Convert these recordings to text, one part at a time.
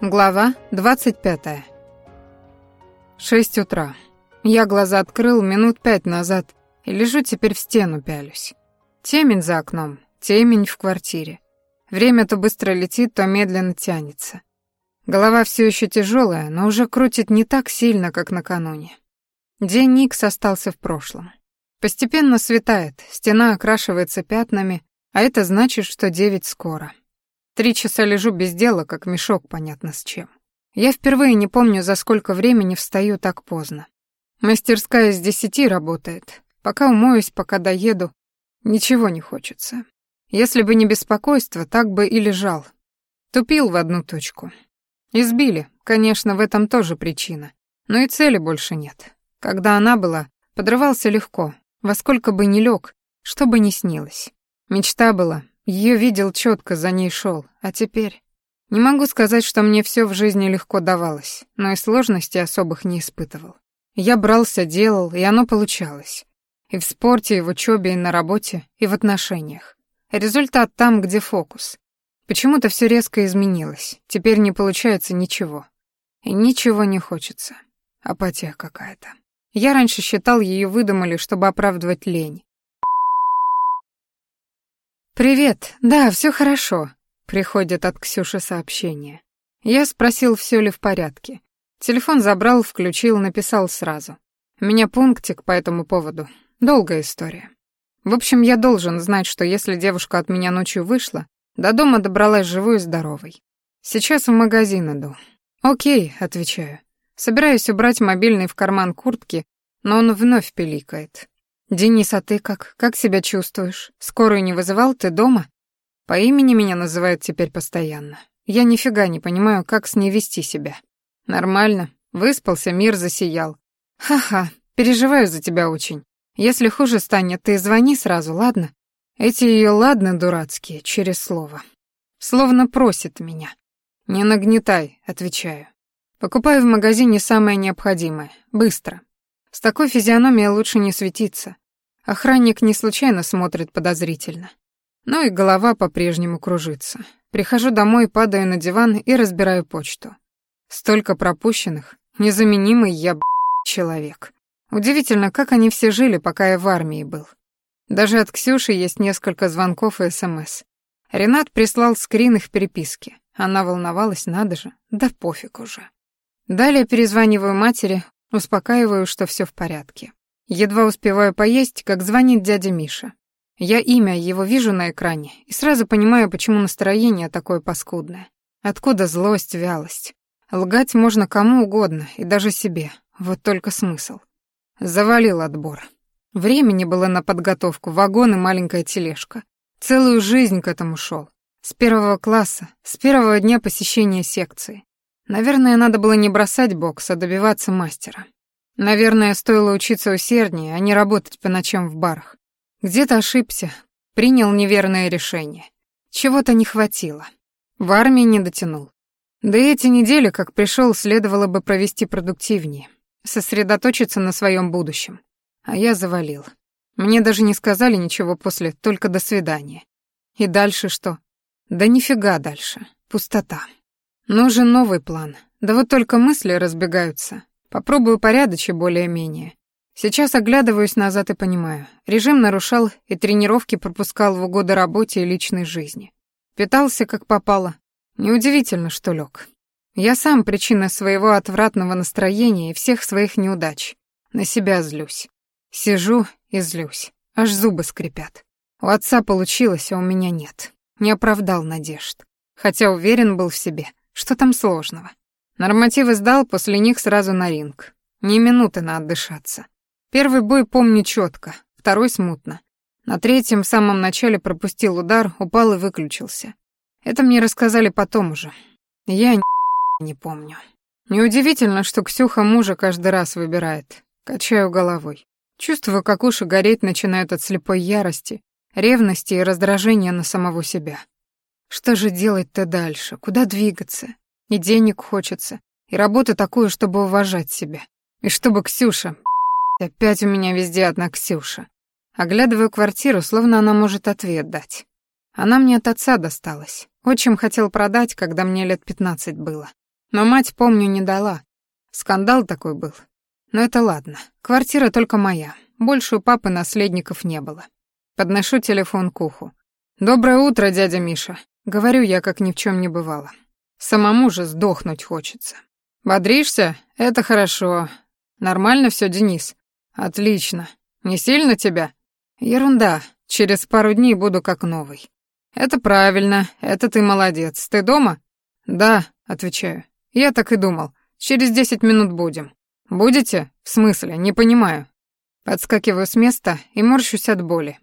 Глава 25. Шесть утра. Я глаза открыл минут пять назад и лежу теперь в стену пялюсь. Темень за окном, темень в квартире. Время то быстро летит, то медленно тянется. Голова все еще тяжелая, но уже крутит не так сильно, как накануне. День Никс остался в прошлом. Постепенно светает, стена окрашивается пятнами, а это значит, что девять скоро. Три часа лежу без дела, как мешок, понятно с чем. Я впервые не помню, за сколько времени встаю так поздно. Мастерская с десяти работает. Пока умоюсь, пока доеду, ничего не хочется. Если бы не беспокойство, так бы и лежал. Тупил в одну точку. Избили, конечно, в этом тоже причина. Но и цели больше нет. Когда она была, подрывался легко, во сколько бы ни лег, что бы ни снилось. Мечта была, ее видел четко, за ней шел, а теперь... Не могу сказать, что мне все в жизни легко давалось, но и сложностей особых не испытывал. Я брался, делал, и оно получалось. И в спорте, и в учебе, и на работе, и в отношениях. Результат там, где фокус. Почему-то все резко изменилось. Теперь не получается ничего. И ничего не хочется. Апатия какая-то. Я раньше считал, ее выдумали, чтобы оправдывать лень. «Привет. Да, все хорошо», — приходит от Ксюши сообщение. Я спросил, все ли в порядке. Телефон забрал, включил, написал сразу. У меня пунктик по этому поводу. Долгая история. В общем, я должен знать, что если девушка от меня ночью вышла, до дома добралась живой и здоровой. Сейчас в магазин иду. «Окей», — отвечаю. Собираюсь убрать мобильный в карман куртки, но он вновь пиликает. «Денис, а ты как? Как себя чувствуешь? Скорую не вызывал? Ты дома?» По имени меня называют теперь постоянно. Я нифига не понимаю, как с ней вести себя. Нормально. Выспался, мир засиял. Ха-ха, переживаю за тебя очень. Если хуже станет, ты звони сразу, ладно? Эти ее ладно дурацкие, через слово. Словно просит меня. Не нагнетай, отвечаю. Покупаю в магазине самое необходимое. Быстро. С такой физиономией лучше не светиться. Охранник не случайно смотрит подозрительно. Ну и голова по-прежнему кружится. Прихожу домой, падаю на диван и разбираю почту. Столько пропущенных, незаменимый я, б***, человек. Удивительно, как они все жили, пока я в армии был. Даже от Ксюши есть несколько звонков и СМС. Ренат прислал скрин их переписки. Она волновалась, надо же, да пофиг уже. Далее перезваниваю матери, Успокаиваю, что все в порядке. Едва успеваю поесть, как звонит дядя Миша. Я имя его вижу на экране и сразу понимаю, почему настроение такое паскудное. Откуда злость, вялость? Лгать можно кому угодно, и даже себе. Вот только смысл. Завалил отбор. Времени было на подготовку, вагон и маленькая тележка. Целую жизнь к этому шел. С первого класса, с первого дня посещения секции. Наверное, надо было не бросать бокс, а добиваться мастера. Наверное, стоило учиться усерднее, а не работать по ночам в барах. Где-то ошибся, принял неверное решение. Чего-то не хватило. В армии не дотянул. Да и эти недели, как пришел, следовало бы провести продуктивнее, сосредоточиться на своем будущем. А я завалил. Мне даже не сказали ничего после, только до свидания. И дальше что? Да нифига дальше. Пустота. Нужен новый план. Да вот только мысли разбегаются. Попробую порядоче более-менее. Сейчас оглядываюсь назад и понимаю. Режим нарушал и тренировки пропускал в угоду работе и личной жизни. Питался как попало. Неудивительно, что лег. Я сам причина своего отвратного настроения и всех своих неудач. На себя злюсь. Сижу и злюсь. Аж зубы скрипят. У отца получилось, а у меня нет. Не оправдал надежд. Хотя уверен был в себе. Что там сложного? Нормативы сдал, после них сразу на ринг. Ни минуты на отдышаться. Первый бой помню четко, второй смутно. На третьем в самом начале пропустил удар, упал и выключился. Это мне рассказали потом уже. Я не помню. Неудивительно, что Ксюха мужа каждый раз выбирает. Качаю головой. Чувствую, как уши гореть начинают от слепой ярости, ревности и раздражения на самого себя. Что же делать-то дальше? Куда двигаться? И денег хочется, и работу такую, чтобы уважать себя. И чтобы Ксюша... Опять у меня везде одна Ксюша. Оглядываю квартиру, словно она может ответ дать. Она мне от отца досталась. Отчим хотел продать, когда мне лет пятнадцать было. Но мать, помню, не дала. Скандал такой был. Но это ладно. Квартира только моя. Больше у папы наследников не было. Подношу телефон к уху. «Доброе утро, дядя Миша», — говорю я, как ни в чем не бывало. Самому же сдохнуть хочется. «Бодришься? Это хорошо. Нормально все, Денис?» «Отлично. Не сильно тебя?» «Ерунда. Через пару дней буду как новый». «Это правильно. Это ты молодец. Ты дома?» «Да», — отвечаю. «Я так и думал. Через десять минут будем». «Будете? В смысле? Не понимаю». Подскакиваю с места и морщусь от боли.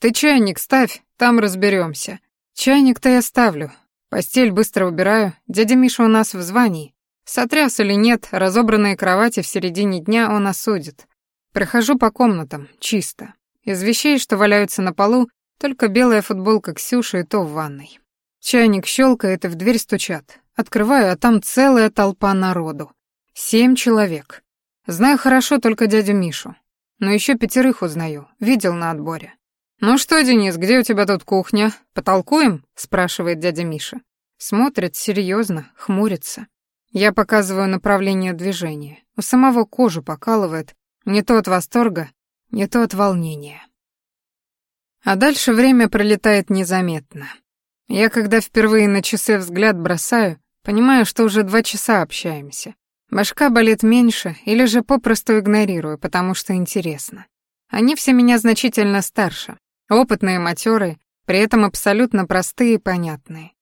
«Ты чайник ставь, там разберемся. Чайник-то я ставлю. Постель быстро убираю. Дядя Миша у нас в звании. Сотряс или нет, разобранные кровати в середине дня он осудит. Прохожу по комнатам, чисто. Из вещей, что валяются на полу, только белая футболка Ксюши и то в ванной. Чайник щелкает и в дверь стучат. Открываю, а там целая толпа народу. Семь человек. Знаю хорошо только дядю Мишу. Но еще пятерых узнаю, видел на отборе. «Ну что, Денис, где у тебя тут кухня? Потолкуем?» — спрашивает дядя Миша. Смотрит серьезно, хмурится. Я показываю направление движения. У самого кожу покалывает, не то от восторга, не то от волнения. А дальше время пролетает незаметно. Я, когда впервые на часы взгляд бросаю, понимаю, что уже два часа общаемся. Башка болит меньше или же попросту игнорирую, потому что интересно. Они все меня значительно старше, опытные, матерые, при этом абсолютно простые и понятные.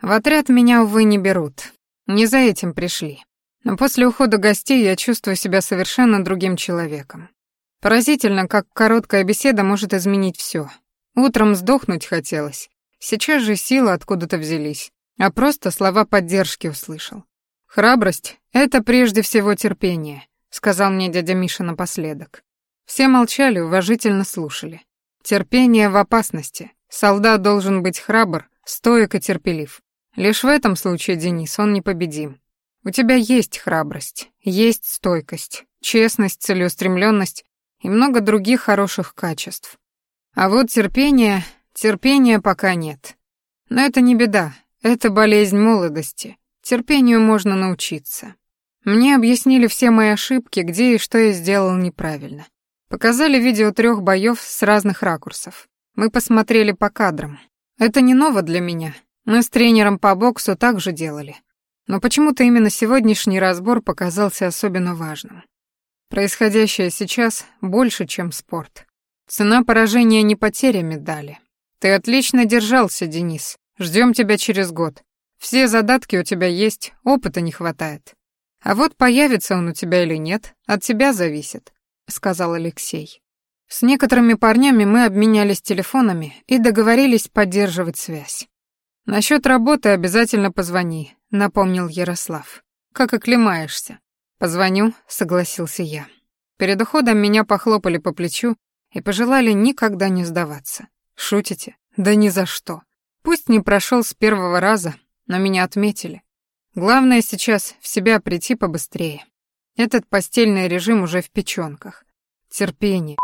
В отряд меня, увы, не берут. Не за этим пришли. Но после ухода гостей я чувствую себя совершенно другим человеком. Поразительно, как короткая беседа может изменить все. Утром сдохнуть хотелось. Сейчас же силы откуда-то взялись, а просто слова поддержки услышал. «Храбрость — это прежде всего терпение», — сказал мне дядя Миша напоследок. Все молчали, уважительно слушали. Терпение в опасности. Солдат должен быть храбр, стоек и терпелив. Лишь в этом случае, Денис, он непобедим. У тебя есть храбрость, есть стойкость, честность, целеустремленность и много других хороших качеств. А вот терпение, терпения пока нет. Но это не беда, это болезнь молодости. Терпению можно научиться. Мне объяснили все мои ошибки, где и что я сделал неправильно. Показали видео трех боев с разных ракурсов. Мы посмотрели по кадрам. Это не ново для меня. Мы с тренером по боксу также делали. Но почему-то именно сегодняшний разбор показался особенно важным. Происходящее сейчас больше, чем спорт. Цена поражения не потеря медали. Ты отлично держался, Денис. Ждем тебя через год. Все задатки у тебя есть, опыта не хватает. А вот появится он у тебя или нет, от тебя зависит, сказал Алексей. С некоторыми парнями мы обменялись телефонами и договорились поддерживать связь. Насчет работы обязательно позвони, напомнил Ярослав. Как оклемаешься? Позвоню, согласился я. Перед уходом меня похлопали по плечу и пожелали никогда не сдаваться. Шутите? Да ни за что. Пусть не прошел с первого раза, но меня отметили. Главное сейчас в себя прийти побыстрее. Этот постельный режим уже в печёнках. Терпение.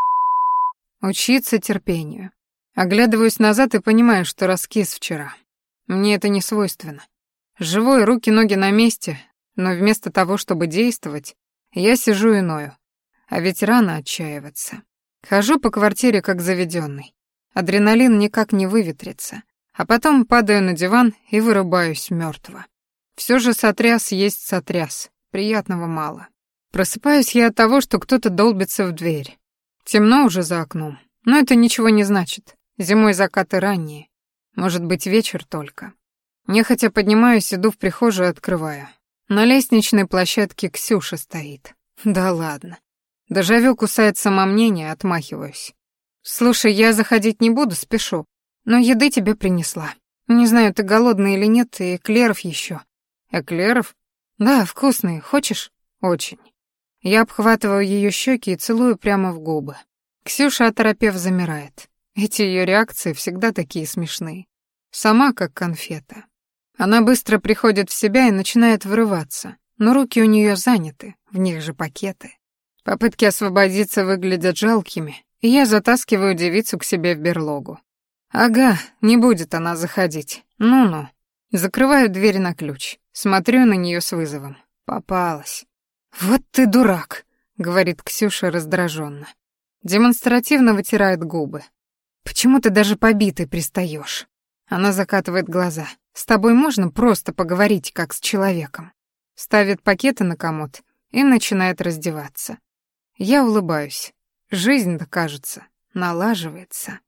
Учиться терпению. Оглядываюсь назад и понимаю, что раскис вчера. Мне это не свойственно. Живой, руки-ноги на месте, но вместо того, чтобы действовать, я сижу и ною. А ведь рано отчаиваться. Хожу по квартире как заведенный. Адреналин никак не выветрится а потом падаю на диван и вырубаюсь мертво. Все же сотряс есть сотряс, приятного мало. Просыпаюсь я от того, что кто-то долбится в дверь. Темно уже за окном, но это ничего не значит. Зимой закаты ранние. Может быть, вечер только. Нехотя поднимаюсь, иду в прихожую открываю. На лестничной площадке Ксюша стоит. Да ладно. Дежавю кусает самомнение, отмахиваюсь. «Слушай, я заходить не буду, спешу. Но еды тебе принесла. Не знаю, ты голодный или нет, и эклеров еще. Эклеров? Да, вкусные. Хочешь? Очень. Я обхватываю ее щеки и целую прямо в губы. Ксюша, оторопев, замирает. Эти ее реакции всегда такие смешные. Сама как конфета. Она быстро приходит в себя и начинает вырываться, но руки у нее заняты, в них же пакеты. Попытки освободиться выглядят жалкими, и я затаскиваю девицу к себе в берлогу. Ага, не будет она заходить. Ну-ну. Закрываю дверь на ключ. Смотрю на нее с вызовом. Попалась. «Вот ты дурак», — говорит Ксюша раздраженно. Демонстративно вытирает губы. «Почему ты даже побитый пристаешь? Она закатывает глаза. «С тобой можно просто поговорить, как с человеком». Ставит пакеты на комод и начинает раздеваться. Я улыбаюсь. Жизнь-то, кажется, налаживается.